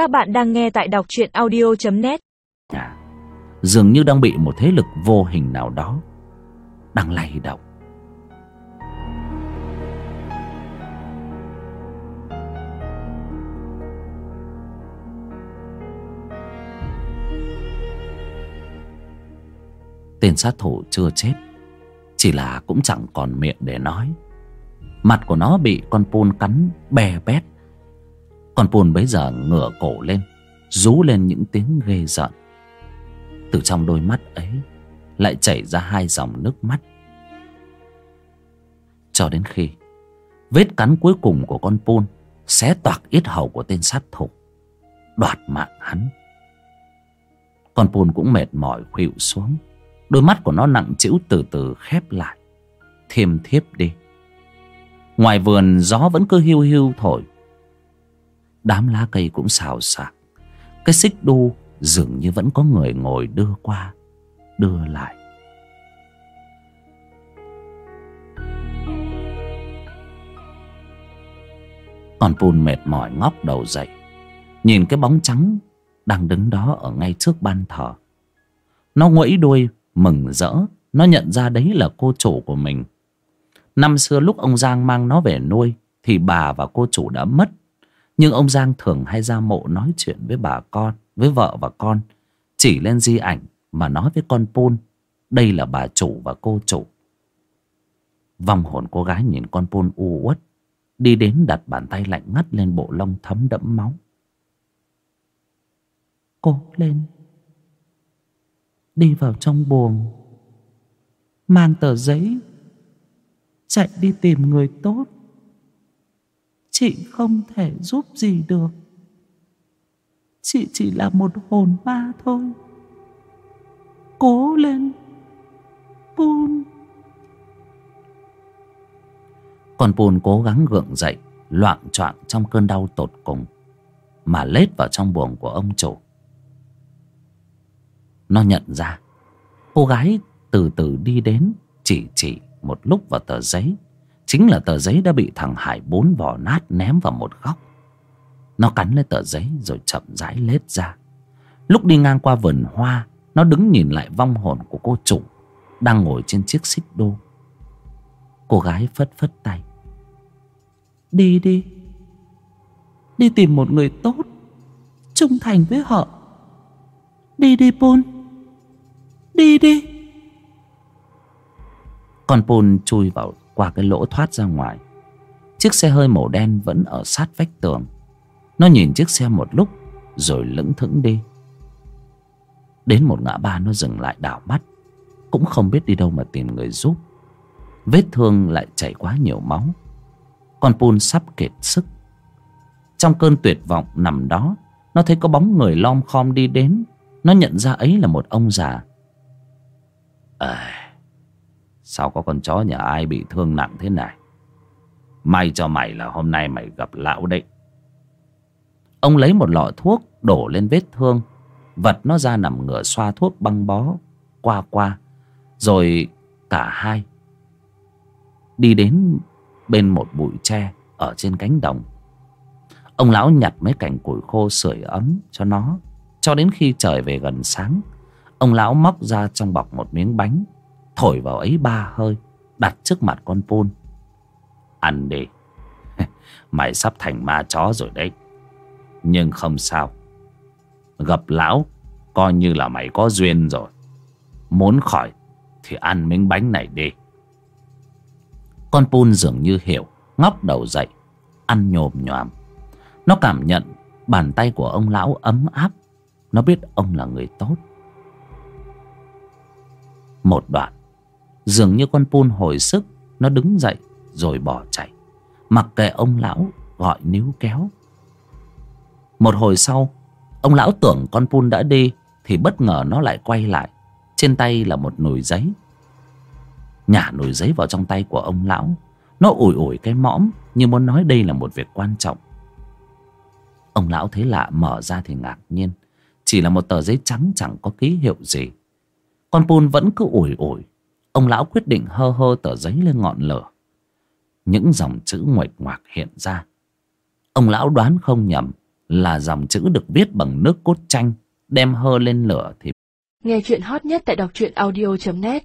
Các bạn đang nghe tại đọc truyện audio.net à, dường như đang bị một thế lực vô hình nào đó đang lay động. Tên sát thủ chưa chết, chỉ là cũng chẳng còn miệng để nói. Mặt của nó bị con pun cắn bè bét con pun bấy giờ ngửa cổ lên, rú lên những tiếng ghê giận từ trong đôi mắt ấy lại chảy ra hai dòng nước mắt. Cho đến khi vết cắn cuối cùng của con pun xé toạc yết hầu của tên sát thủ, đoạt mạng hắn. Con pun cũng mệt mỏi khuỵu xuống, đôi mắt của nó nặng trĩu từ từ khép lại thêm thiếp đi. Ngoài vườn gió vẫn cứ hiu hiu thổi đám lá cây cũng xào xạc. Cái xích đu dường như vẫn có người ngồi đưa qua, đưa lại. Con pun mệt mỏi ngóc đầu dậy, nhìn cái bóng trắng đang đứng đó ở ngay trước ban thờ. Nó nguẫy đuôi, mừng rỡ, nó nhận ra đấy là cô chủ của mình. Năm xưa lúc ông giang mang nó về nuôi thì bà và cô chủ đã mất nhưng ông giang thường hay ra mộ nói chuyện với bà con, với vợ và con, chỉ lên di ảnh mà nói với con pun, đây là bà chủ và cô chủ. Vòng hồn cô gái nhìn con pun u uất, đi đến đặt bàn tay lạnh ngắt lên bộ lông thấm đẫm máu. Cố lên, đi vào trong buồng, mang tờ giấy, chạy đi tìm người tốt chị không thể giúp gì được. Chị chỉ là một hồn ma thôi. Cố lên, pun. Con pun cố gắng gượng dậy, loạn choạng trong cơn đau tột cùng, mà lết vào trong buồng của ông chủ. Nó nhận ra, cô gái từ từ đi đến chỉ chỉ một lúc vào tờ giấy chính là tờ giấy đã bị thằng hải bốn vỏ nát ném vào một góc. Nó cắn lấy tờ giấy rồi chậm rãi lết ra. Lúc đi ngang qua vườn hoa, nó đứng nhìn lại vong hồn của cô chủ đang ngồi trên chiếc xích đô. Cô gái phất phất tay. Đi đi đi tìm một người tốt, trung thành với họ. Đi đi pôn đi đi. Con pôn chui vào qua cái lỗ thoát ra ngoài. Chiếc xe hơi màu đen vẫn ở sát vách tường. Nó nhìn chiếc xe một lúc rồi lững thững đi. Đến một ngã ba nó dừng lại đảo mắt. Cũng không biết đi đâu mà tìm người giúp. Vết thương lại chảy quá nhiều máu. Con pun sắp kiệt sức. Trong cơn tuyệt vọng nằm đó nó thấy có bóng người lom khom đi đến. Nó nhận ra ấy là một ông già. À, sao có con chó nhà ai bị thương nặng thế này? May cho mày là hôm nay mày gặp lão đấy. Ông lấy một lọ thuốc đổ lên vết thương. Vật nó ra nằm ngửa xoa thuốc băng bó, qua qua, rồi cả hai đi đến bên một bụi tre ở trên cánh đồng. Ông lão nhặt mấy cành củi khô sưởi ấm cho nó. Cho đến khi trời về gần sáng, ông lão móc ra trong bọc một miếng bánh thổi vào ấy ba hơi, đặt trước mặt con pun ăn đi. Mày sắp thành ma chó rồi đấy. Nhưng không sao. Gặp lão, coi như là mày có duyên rồi. Muốn khỏi, thì ăn miếng bánh này đi. Con pun dường như hiểu, ngóc đầu dậy, ăn nhồm nhòm. Nó cảm nhận bàn tay của ông lão ấm áp. Nó biết ông là người tốt. Một đoạn dường như con pun hồi sức, nó đứng dậy rồi bỏ chạy. Mặc kệ ông lão gọi níu kéo. Một hồi sau, ông lão tưởng con pun đã đi thì bất ngờ nó lại quay lại. Trên tay là một nồi giấy. Nhả nồi giấy vào trong tay của ông lão. Nó ủi ủi cái mõm như muốn nói đây là một việc quan trọng. Ông lão thấy lạ mở ra thì ngạc nhiên. Chỉ là một tờ giấy trắng chẳng có ký hiệu gì. Con pun vẫn cứ ủi ủi ông lão quyết định hơ hơ tờ giấy lên ngọn lửa. Những dòng chữ nguệch ngoạc hiện ra. Ông lão đoán không nhầm là dòng chữ được viết bằng nước cốt chanh, đem hơ lên lửa thì Nghe chuyện hot nhất tại đọc truyện audio.net